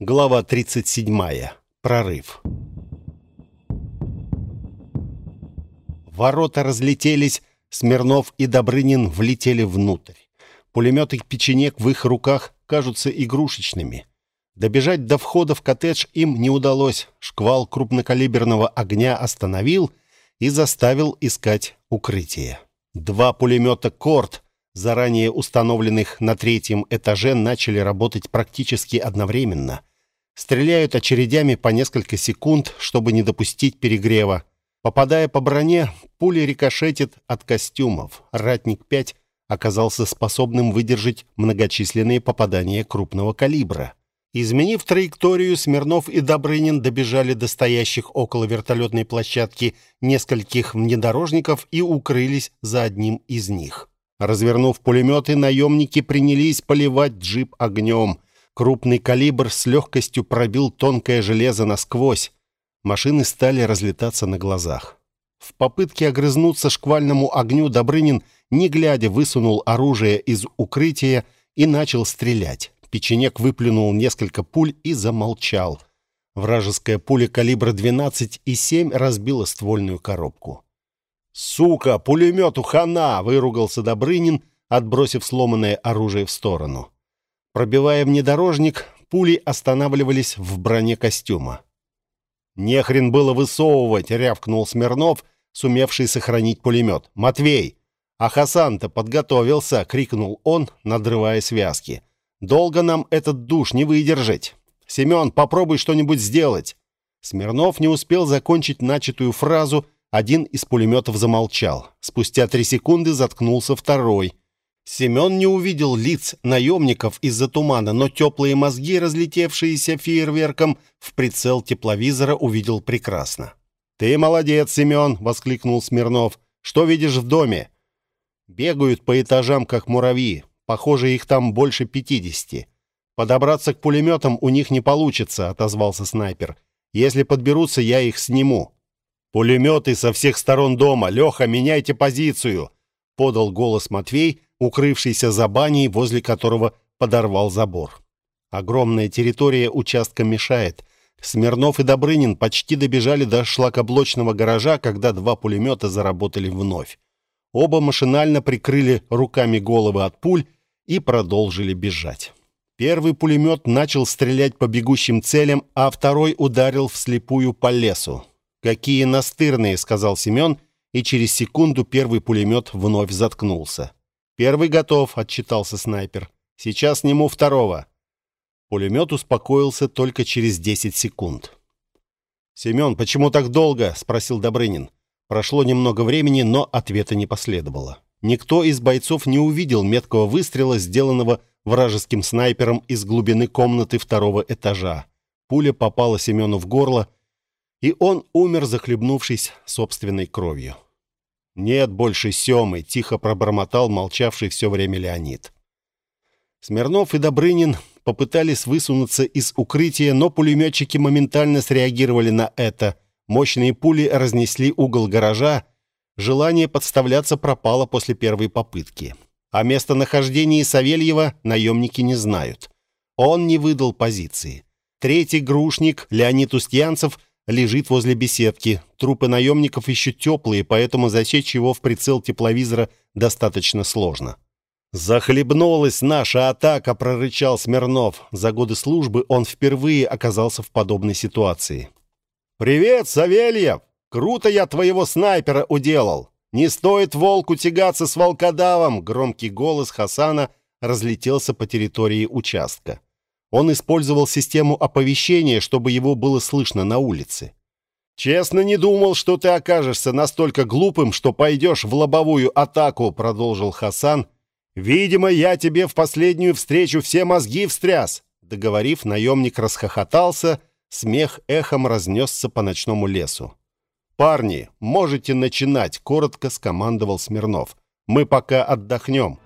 Глава 37. Прорыв. Ворота разлетелись, Смирнов и Добрынин влетели внутрь. Пулеметы печенек в их руках кажутся игрушечными. Добежать до входа в коттедж им не удалось. Шквал крупнокалиберного огня остановил и заставил искать укрытие. Два пулемета «Корт», заранее установленных на третьем этаже, начали работать практически одновременно. Стреляют очередями по несколько секунд, чтобы не допустить перегрева. Попадая по броне, пули рикошетят от костюмов. Ратник-5 оказался способным выдержать многочисленные попадания крупного калибра. Изменив траекторию, Смирнов и Добрынин добежали до стоящих около вертолетной площадки нескольких внедорожников и укрылись за одним из них. Развернув пулеметы, наемники принялись поливать джип огнем. Крупный калибр с легкостью пробил тонкое железо насквозь. Машины стали разлетаться на глазах. В попытке огрызнуться шквальному огню Добрынин, не глядя, высунул оружие из укрытия и начал стрелять. Печенек выплюнул несколько пуль и замолчал. Вражеская пуля калибра 12,7 разбила ствольную коробку. «Сука, пулемету хана!» — выругался Добрынин, отбросив сломанное оружие в сторону. Пробивая внедорожник, пули останавливались в броне костюма. «Не хрен было высовывать!» — рявкнул Смирнов, сумевший сохранить пулемет. «Матвей! А Хасан-то подготовился!» — крикнул он, надрывая связки. «Долго нам этот душ не выдержать! Семен, попробуй что-нибудь сделать!» Смирнов не успел закончить начатую фразу, один из пулеметов замолчал. Спустя три секунды заткнулся второй — Семен не увидел лиц наемников из-за тумана, но теплые мозги, разлетевшиеся фейерверком, в прицел тепловизора увидел прекрасно. «Ты молодец, Семен!» — воскликнул Смирнов. «Что видишь в доме?» «Бегают по этажам, как муравьи. Похоже, их там больше пятидесяти. Подобраться к пулеметам у них не получится», — отозвался снайпер. «Если подберутся, я их сниму». «Пулеметы со всех сторон дома! Леха, меняйте позицию!» — подал голос Матвей, укрывшийся за баней, возле которого подорвал забор. Огромная территория участка мешает. Смирнов и Добрынин почти добежали до шлакоблочного гаража, когда два пулемета заработали вновь. Оба машинально прикрыли руками головы от пуль и продолжили бежать. Первый пулемет начал стрелять по бегущим целям, а второй ударил вслепую по лесу. «Какие настырные!» — сказал Семен, и через секунду первый пулемет вновь заткнулся. «Первый готов», — отчитался снайпер. «Сейчас сниму второго». Пулемет успокоился только через 10 секунд. «Семен, почему так долго?» — спросил Добрынин. Прошло немного времени, но ответа не последовало. Никто из бойцов не увидел меткого выстрела, сделанного вражеским снайпером из глубины комнаты второго этажа. Пуля попала Семену в горло, и он умер, захлебнувшись собственной кровью. «Нет больше Семы», — тихо пробормотал молчавший все время Леонид. Смирнов и Добрынин попытались высунуться из укрытия, но пулеметчики моментально среагировали на это. Мощные пули разнесли угол гаража. Желание подставляться пропало после первой попытки. О местонахождении Савельева наемники не знают. Он не выдал позиции. Третий грушник, Леонид Устьянцев, лежит возле беседки. Трупы наемников еще теплые, поэтому засечь его в прицел тепловизора достаточно сложно. «Захлебнулась наша атака!» — прорычал Смирнов. За годы службы он впервые оказался в подобной ситуации. «Привет, Савельев! Круто я твоего снайпера уделал! Не стоит волку тягаться с волкодавом!» Громкий голос Хасана разлетелся по территории участка. Он использовал систему оповещения, чтобы его было слышно на улице. «Честно не думал, что ты окажешься настолько глупым, что пойдешь в лобовую атаку», — продолжил Хасан. «Видимо, я тебе в последнюю встречу все мозги встряс». Договорив, наемник расхохотался, смех эхом разнесся по ночному лесу. «Парни, можете начинать», — коротко скомандовал Смирнов. «Мы пока отдохнем».